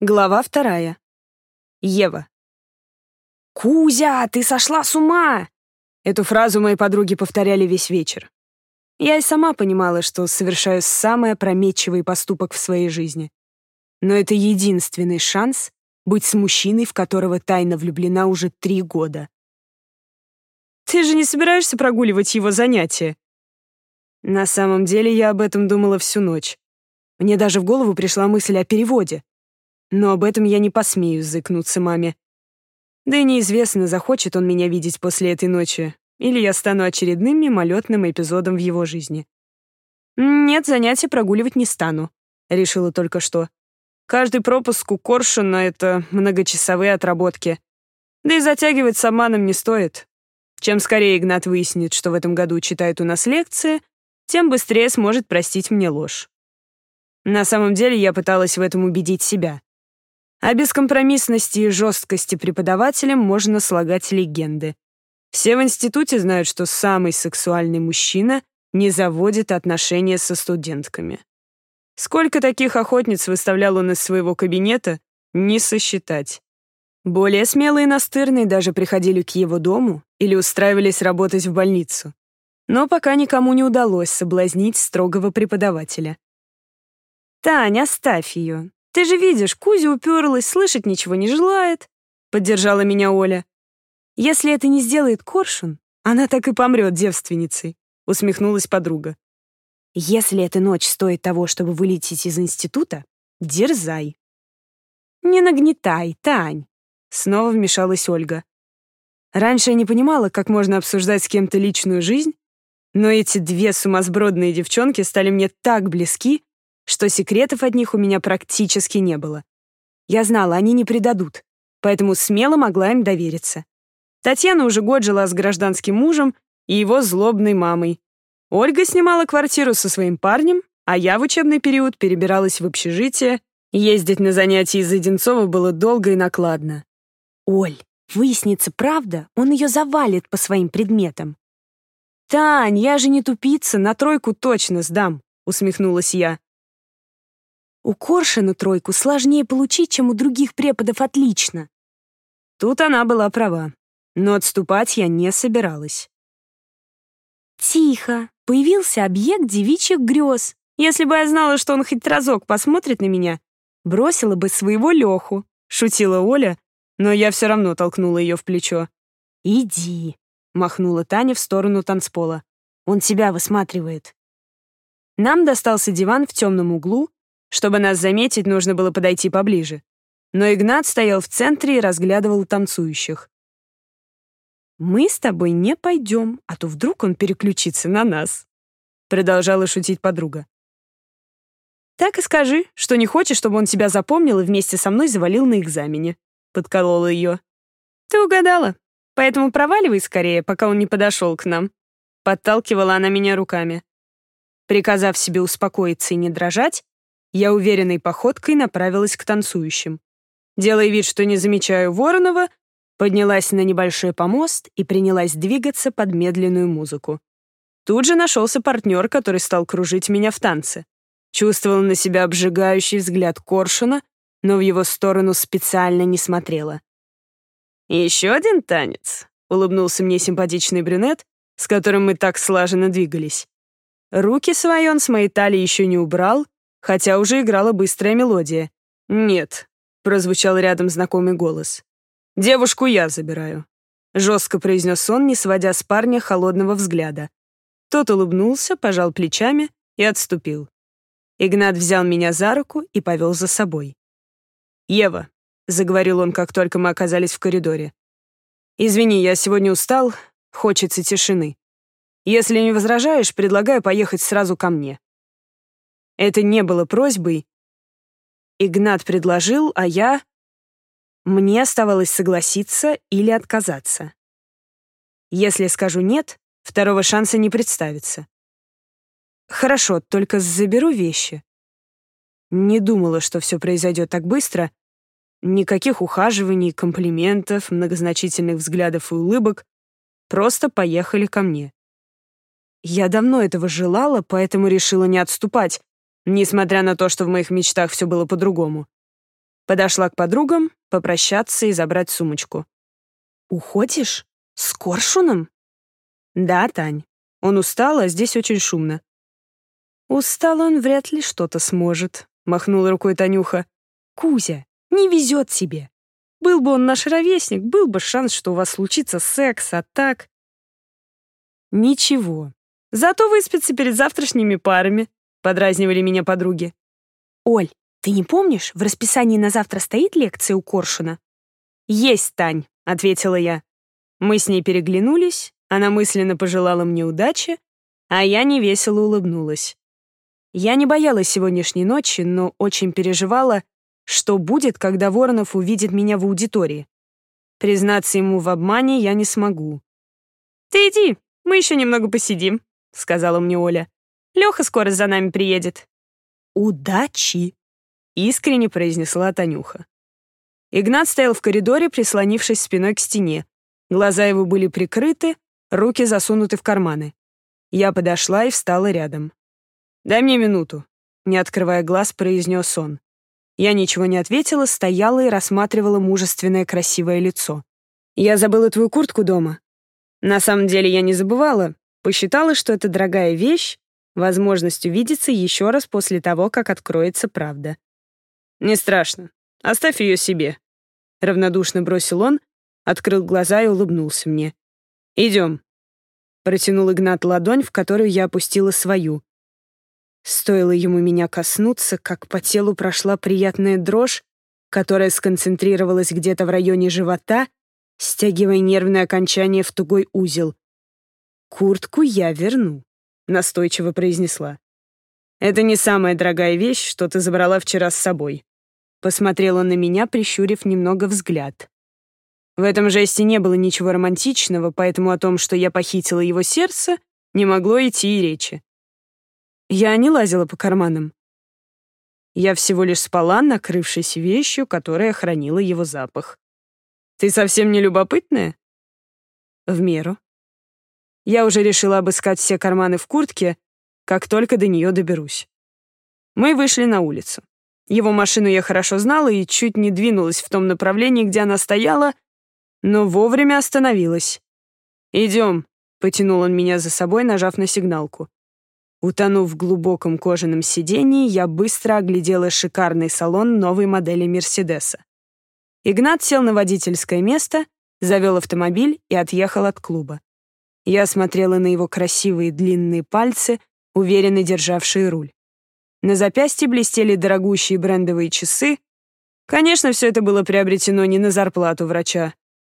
Глава вторая. Ева. «Кузя, ты сошла с ума!» Эту фразу мои подруги повторяли весь вечер. Я и сама понимала, что совершаю самый опрометчивый поступок в своей жизни. Но это единственный шанс быть с мужчиной, в которого тайно влюблена уже три года. «Ты же не собираешься прогуливать его занятия?» На самом деле я об этом думала всю ночь. Мне даже в голову пришла мысль о переводе. Но об этом я не посмею заикнуться маме. Да и неизвестно, захочет он меня видеть после этой ночи, или я стану очередным мимолетным эпизодом в его жизни. Нет, занятия прогуливать не стану, решила только что. Каждый пропуск у Коршуна — это многочасовые отработки. Да и затягивать с обманом не стоит. Чем скорее Игнат выяснит, что в этом году читает у нас лекции, тем быстрее сможет простить мне ложь. На самом деле я пыталась в этом убедить себя. О бескомпромиссности и жесткости преподавателям можно слагать легенды. Все в институте знают, что самый сексуальный мужчина не заводит отношения со студентками. Сколько таких охотниц выставлял он из своего кабинета, не сосчитать. Более смелые и настырные даже приходили к его дому или устраивались работать в больницу. Но пока никому не удалось соблазнить строгого преподавателя. «Тань, оставь ее. Ты же видишь, Кузя уперлась, слышать ничего не желает», — поддержала меня Оля. «Если это не сделает Коршун, она так и помрет девственницей», — усмехнулась подруга. «Если эта ночь стоит того, чтобы вылететь из института, дерзай». «Не нагнетай, Тань», — снова вмешалась Ольга. Раньше я не понимала, как можно обсуждать с кем-то личную жизнь, но эти две сумасбродные девчонки стали мне так близки, что секретов от них у меня практически не было. Я знала, они не предадут, поэтому смело могла им довериться. Татьяна уже год жила с гражданским мужем и его злобной мамой. Ольга снимала квартиру со своим парнем, а я в учебный период перебиралась в общежитие. Ездить на занятия из Одинцова было долго и накладно. «Оль, выяснится правда, он ее завалит по своим предметам». «Тань, я же не тупица, на тройку точно сдам», — усмехнулась я. У Коршина тройку сложнее получить, чем у других преподов отлично. Тут она была права, но отступать я не собиралась. Тихо, появился объект девичьих грез. Если бы я знала, что он хоть разок посмотрит на меня, бросила бы своего Леху, шутила Оля, но я все равно толкнула ее в плечо. «Иди», — махнула Таня в сторону танцпола. «Он тебя высматривает». Нам достался диван в темном углу, чтобы нас заметить, нужно было подойти поближе. Но Игнат стоял в центре и разглядывал танцующих. «Мы с тобой не пойдем, а то вдруг он переключится на нас», — продолжала шутить подруга. «Так и скажи, что не хочешь, чтобы он тебя запомнил и вместе со мной завалил на экзамене», — подколола ее. «Ты угадала, поэтому проваливай скорее, пока он не подошел к нам», — подталкивала она меня руками. Приказав себе успокоиться и не дрожать, я уверенной походкой направилась к танцующим. Делая вид, что не замечаю Воронова, поднялась на небольшой помост и принялась двигаться под медленную музыку. Тут же нашелся партнер, который стал кружить меня в танце. Чувствовала на себя обжигающий взгляд Коршуна, но в его сторону специально не смотрела. «Еще один танец», — улыбнулся мне симпатичный брюнет, с которым мы так слаженно двигались. Руки свои он с моей талии еще не убрал, хотя уже играла быстрая мелодия. «Нет», — прозвучал рядом знакомый голос. «Девушку я забираю», — жестко произнес он, не сводя с парня холодного взгляда. Тот улыбнулся, пожал плечами и отступил. Игнат взял меня за руку и повел за собой. «Ева», — заговорил он, как только мы оказались в коридоре. «Извини, я сегодня устал, хочется тишины. Если не возражаешь, предлагаю поехать сразу ко мне. Это не было просьбой. Игнат предложил, а я... Мне оставалось согласиться или отказаться. Если скажу «нет», второго шанса не представится. Хорошо, только заберу вещи. Не думала, что все произойдет так быстро. Никаких ухаживаний, комплиментов, многозначительных взглядов и улыбок. Просто поехали ко мне. Я давно этого желала, поэтому решила не отступать, несмотря на то, что в моих мечтах все было по-другому. Подошла к подругам, попрощаться и забрать сумочку. «Уходишь? С коршуном?» «Да, Тань. Он устал, а здесь очень шумно». «Устал он вряд ли что-то сможет», — махнула рукой Танюха. «Кузя, не везет себе. Был бы он наш ровесник, был бы шанс, что у вас случится секс, а так...» «Ничего. Зато выспится перед завтрашними парами», — подразнивали меня подруги. «Оль, ты не помнишь, в расписании на завтра стоит лекция у Коршуна?» «Есть, Тань», — ответила я. Мы с ней переглянулись, она мысленно пожелала мне удачи, а я невесело улыбнулась. Я не боялась сегодняшней ночи, но очень переживала, что будет, когда Воронов увидит меня в аудитории. Признаться ему в обмане я не смогу. «Ты иди, мы еще немного посидим», — сказала мне Оля. «Леха скоро за нами приедет». «Удачи!» — искренне произнесла Танюха. Игнат стоял в коридоре, прислонившись спиной к стене. Глаза его были прикрыты, руки засунуты в карманы. Я подошла и встала рядом. «Дай мне минуту», — не открывая глаз, произнес он. Я ничего не ответила, стояла и рассматривала мужественное красивое лицо. «Я забыла твою куртку дома». На самом деле я не забывала, посчитала, что это дорогая вещь, возможность увидеться еще раз после того, как откроется правда. «Не страшно. Оставь ее себе», — равнодушно бросил он, открыл глаза и улыбнулся мне. «Идем». Протянул Игнат ладонь, в которую я опустила свою. Стоило ему меня коснуться, как по телу прошла приятная дрожь, которая сконцентрировалась где-то в районе живота, стягивая нервное окончание в тугой узел. «Куртку я верну», — настойчиво произнесла. «Это не самая дорогая вещь, что ты забрала вчера с собой». Посмотрел он на меня, прищурив немного взгляд. В этом жесте не было ничего романтичного, поэтому о том, что я похитила его сердце, не могло идти и речи. Я не лазила по карманам. Я всего лишь спала, накрывшись вещью, которая хранила его запах. «Ты совсем не любопытная?» «В меру». Я уже решила обыскать все карманы в куртке, как только до нее доберусь. Мы вышли на улицу. Его машину я хорошо знала и чуть не двинулась в том направлении, где она стояла, но вовремя остановилась. «Идем», — потянул он меня за собой, нажав на сигналку. Утонув в глубоком кожаном сидении, я быстро оглядела шикарный салон новой модели Мерседеса. Игнат сел на водительское место, завел автомобиль и отъехал от клуба. Я смотрела на его красивые длинные пальцы, уверенно державшие руль. На запястье блестели дорогущие брендовые часы. Конечно, все это было приобретено не на зарплату врача.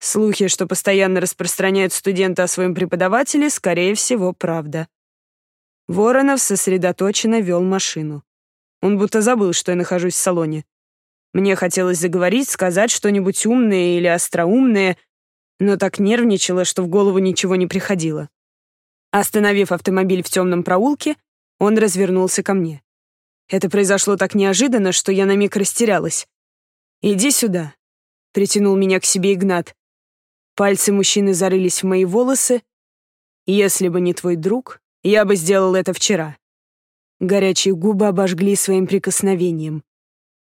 Слухи, что постоянно распространяют студенты о своем преподавателе, скорее всего, правда. Воронов сосредоточенно вел машину. Он будто забыл, что я нахожусь в салоне. Мне хотелось заговорить, сказать что-нибудь умное или остроумное, но так нервничала, что в голову ничего не приходило. Остановив автомобиль в темном проулке, он развернулся ко мне. Это произошло так неожиданно, что я на миг растерялась. «Иди сюда», — притянул меня к себе Игнат. Пальцы мужчины зарылись в мои волосы. «Если бы не твой друг, я бы сделал это вчера». Горячие губы обожгли своим прикосновением.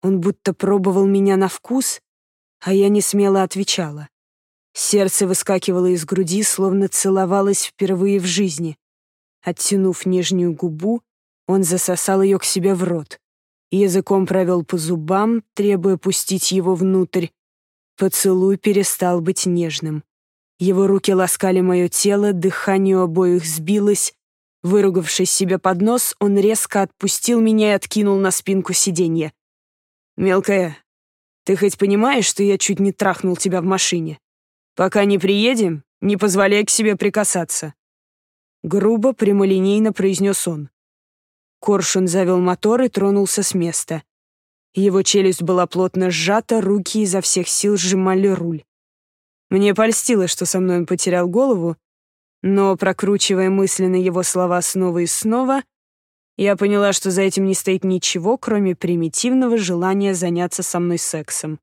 Он будто пробовал меня на вкус, а я не смело отвечала. Сердце выскакивало из груди, словно целовалось впервые в жизни. Оттянув нижнюю губу, он засосал ее к себе в рот. Языком провел по зубам, требуя пустить его внутрь. Поцелуй перестал быть нежным. Его руки ласкали мое тело, дыхание у обоих сбилось. Выругавшись себе под нос, он резко отпустил меня и откинул на спинку сиденья. «Мелкая, ты хоть понимаешь, что я чуть не трахнул тебя в машине? Пока не приедем, не позволяй к себе прикасаться». Грубо, прямолинейно произнес он. Коршун завел мотор и тронулся с места. Его челюсть была плотно сжата, руки изо всех сил сжимали руль. Мне польстило, что со мной он потерял голову, но, прокручивая мысленно его слова снова и снова, я поняла, что за этим не стоит ничего, кроме примитивного желания заняться со мной сексом.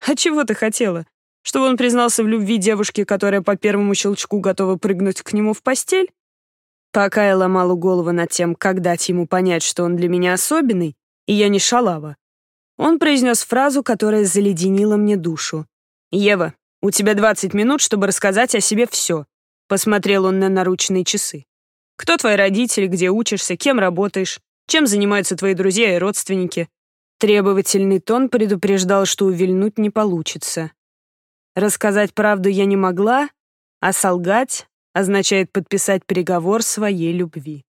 А чего ты хотела? Чтобы он признался в любви девушке, которая по первому щелчку готова прыгнуть к нему в постель? Пока я ломала голову над тем, как дать ему понять, что он для меня особенный, и я не шалава, Он произнес фразу, которая заледенила мне душу. «Ева, у тебя 20 минут, чтобы рассказать о себе все», — посмотрел он на наручные часы. «Кто твои родители, где учишься, кем работаешь, чем занимаются твои друзья и родственники?» Требовательный тон предупреждал, что увильнуть не получится. Рассказать правду я не могла, а солгать означает подписать приговор своей любви.